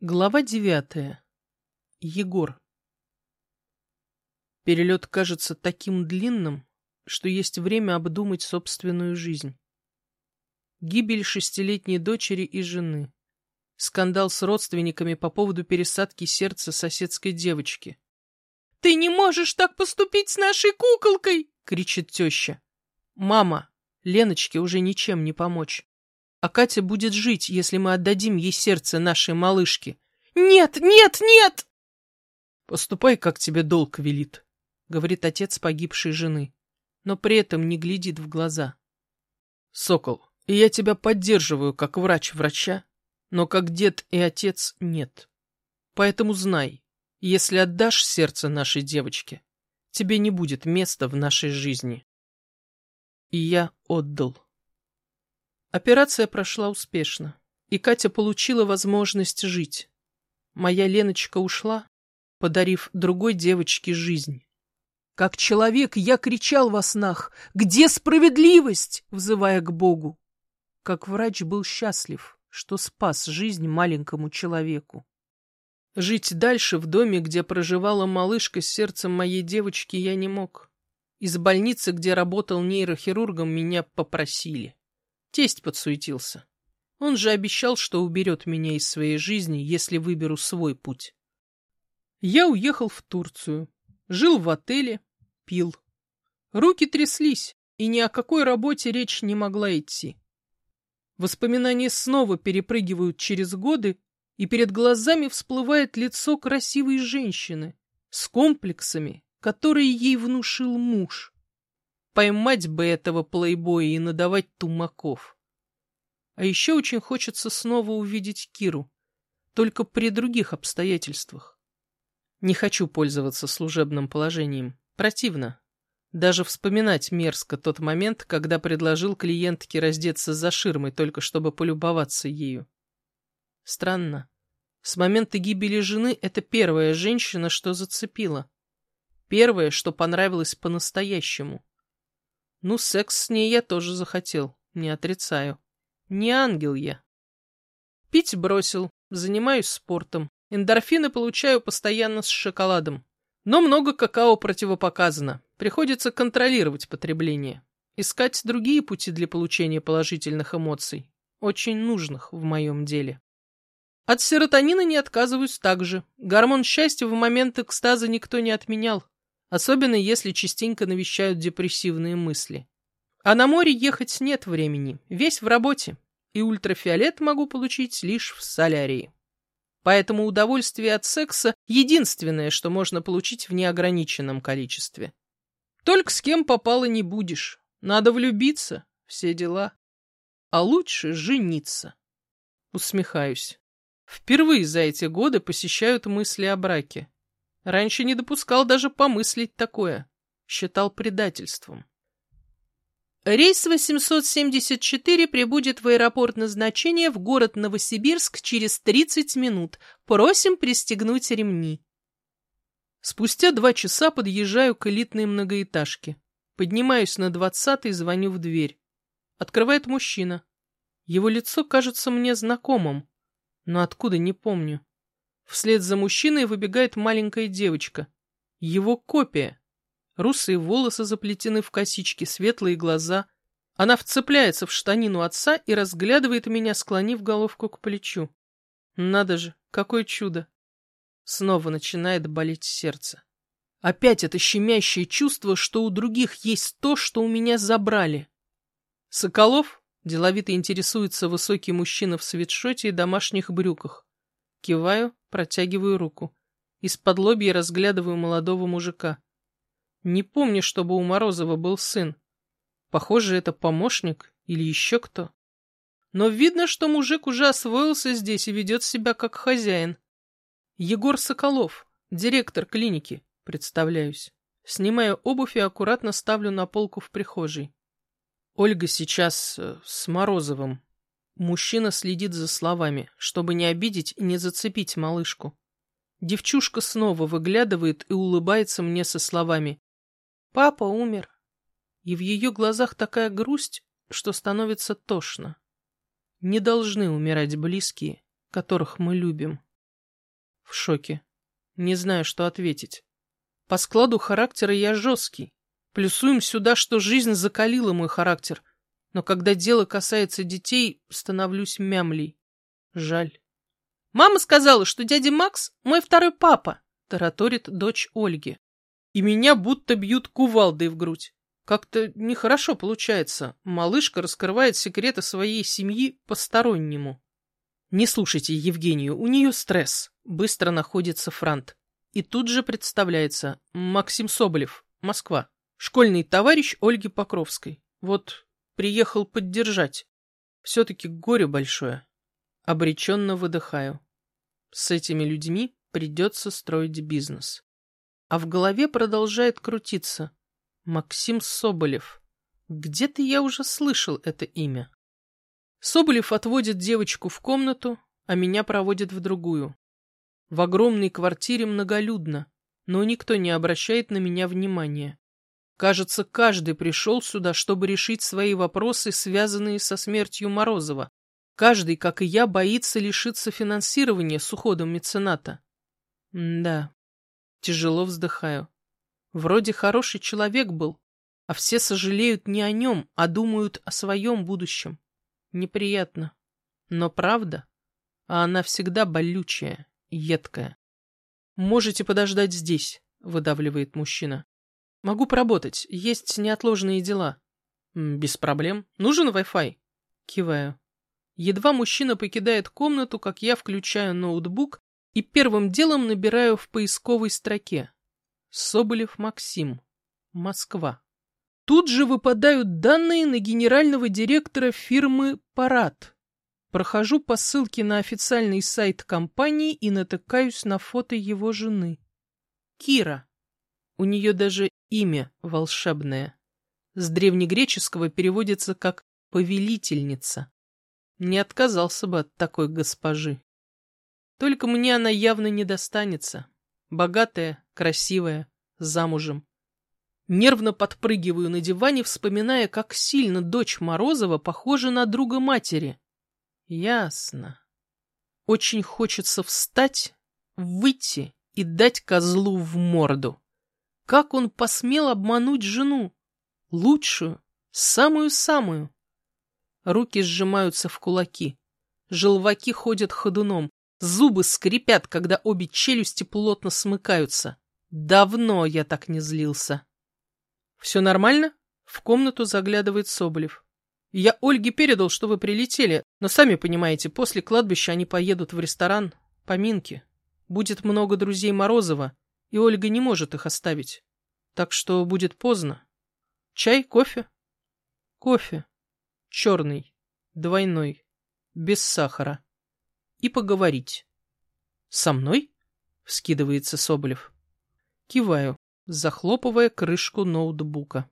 Глава девятая. Егор. Перелет кажется таким длинным, что есть время обдумать собственную жизнь. Гибель шестилетней дочери и жены. Скандал с родственниками по поводу пересадки сердца соседской девочки. «Ты не можешь так поступить с нашей куколкой!» — кричит теща. «Мама, Леночке уже ничем не помочь. А Катя будет жить, если мы отдадим ей сердце нашей малышки. Нет, нет, нет! Поступай, как тебе долг велит, говорит отец погибшей жены, но при этом не глядит в глаза. Сокол, и я тебя поддерживаю, как врач врача, но как дед и отец нет. Поэтому знай, если отдашь сердце нашей девочке, тебе не будет места в нашей жизни. И я отдал. Операция прошла успешно, и Катя получила возможность жить. Моя Леночка ушла, подарив другой девочке жизнь. Как человек я кричал во снах «Где справедливость?», взывая к Богу. Как врач был счастлив, что спас жизнь маленькому человеку. Жить дальше в доме, где проживала малышка с сердцем моей девочки, я не мог. Из больницы, где работал нейрохирургом, меня попросили. Тесть подсуетился. Он же обещал, что уберет меня из своей жизни, если выберу свой путь. Я уехал в Турцию, жил в отеле, пил. Руки тряслись, и ни о какой работе речь не могла идти. Воспоминания снова перепрыгивают через годы, и перед глазами всплывает лицо красивой женщины с комплексами, которые ей внушил муж. Поймать бы этого плейбоя и надавать тумаков. А еще очень хочется снова увидеть Киру, только при других обстоятельствах. Не хочу пользоваться служебным положением. Противно. Даже вспоминать мерзко тот момент, когда предложил клиентке раздеться за ширмой, только чтобы полюбоваться ею. Странно. С момента гибели жены это первая женщина, что зацепила. Первое, что понравилось по-настоящему. Ну, секс с ней я тоже захотел, не отрицаю. Не ангел я. Пить бросил, занимаюсь спортом. Эндорфины получаю постоянно с шоколадом. Но много какао противопоказано. Приходится контролировать потребление. Искать другие пути для получения положительных эмоций. Очень нужных в моем деле. От серотонина не отказываюсь также. Гормон счастья в момент экстаза никто не отменял особенно если частенько навещают депрессивные мысли. А на море ехать нет времени, весь в работе, и ультрафиолет могу получить лишь в солярии. Поэтому удовольствие от секса – единственное, что можно получить в неограниченном количестве. Только с кем попало не будешь. Надо влюбиться, все дела. А лучше жениться. Усмехаюсь. Впервые за эти годы посещают мысли о браке. Раньше не допускал даже помыслить такое. Считал предательством. Рейс 874 прибудет в аэропорт назначения в город Новосибирск через 30 минут. Просим пристегнуть ремни. Спустя два часа подъезжаю к элитной многоэтажке. Поднимаюсь на двадцатый, звоню в дверь. Открывает мужчина. Его лицо кажется мне знакомым, но откуда не помню. Вслед за мужчиной выбегает маленькая девочка. Его копия. Русые волосы заплетены в косички, светлые глаза. Она вцепляется в штанину отца и разглядывает меня, склонив головку к плечу. Надо же, какое чудо! Снова начинает болеть сердце. Опять это щемящее чувство, что у других есть то, что у меня забрали. Соколов деловито интересуется высокий мужчина в свитшоте и домашних брюках. Киваю, протягиваю руку. Из-под лобья разглядываю молодого мужика. Не помню, чтобы у Морозова был сын. Похоже, это помощник или еще кто. Но видно, что мужик уже освоился здесь и ведет себя как хозяин. Егор Соколов, директор клиники, представляюсь. Снимаю обувь и аккуратно ставлю на полку в прихожей. Ольга сейчас э, с Морозовым. Мужчина следит за словами, чтобы не обидеть и не зацепить малышку. Девчушка снова выглядывает и улыбается мне со словами «Папа умер». И в ее глазах такая грусть, что становится тошно. Не должны умирать близкие, которых мы любим. В шоке. Не знаю, что ответить. По складу характера я жесткий. Плюсуем сюда, что жизнь закалила мой характер. Но когда дело касается детей, становлюсь мямлей. Жаль. Мама сказала, что дядя Макс мой второй папа, тараторит дочь Ольги. И меня будто бьют кувалдой в грудь. Как-то нехорошо получается. Малышка раскрывает секреты своей семьи постороннему. Не слушайте Евгению, у нее стресс. Быстро находится Франт. И тут же представляется Максим Соболев, Москва. Школьный товарищ Ольги Покровской. Вот приехал поддержать. Все-таки горе большое. Обреченно выдыхаю. С этими людьми придется строить бизнес. А в голове продолжает крутиться. Максим Соболев. Где-то я уже слышал это имя. Соболев отводит девочку в комнату, а меня проводит в другую. В огромной квартире многолюдно, но никто не обращает на меня внимания. Кажется, каждый пришел сюда, чтобы решить свои вопросы, связанные со смертью Морозова. Каждый, как и я, боится лишиться финансирования с уходом мецената. М да, тяжело вздыхаю. Вроде хороший человек был, а все сожалеют не о нем, а думают о своем будущем. Неприятно. Но правда, а она всегда болючая, едкая. «Можете подождать здесь», — выдавливает мужчина. «Могу поработать, есть неотложные дела». «Без проблем. Нужен Wi-Fi?» Киваю. Едва мужчина покидает комнату, как я включаю ноутбук и первым делом набираю в поисковой строке «Соболев Максим. Москва». Тут же выпадают данные на генерального директора фирмы «Парад». Прохожу по ссылке на официальный сайт компании и натыкаюсь на фото его жены. Кира. У нее даже имя волшебное. С древнегреческого переводится как «повелительница». Не отказался бы от такой госпожи. Только мне она явно не достанется. Богатая, красивая, замужем. Нервно подпрыгиваю на диване, вспоминая, как сильно дочь Морозова похожа на друга матери. Ясно. Очень хочется встать, выйти и дать козлу в морду. Как он посмел обмануть жену? Лучшую, самую-самую. Руки сжимаются в кулаки. Желваки ходят ходуном. Зубы скрипят, когда обе челюсти плотно смыкаются. Давно я так не злился. «Все нормально?» В комнату заглядывает Соболев. «Я Ольге передал, что вы прилетели, но сами понимаете, после кладбища они поедут в ресторан, поминки. Будет много друзей Морозова, и Ольга не может их оставить. Так что будет поздно. Чай, кофе?» «Кофе. Черный, двойной, без сахара. И поговорить». «Со мной?» — вскидывается Соболев. Киваю захлопывая крышку ноутбука.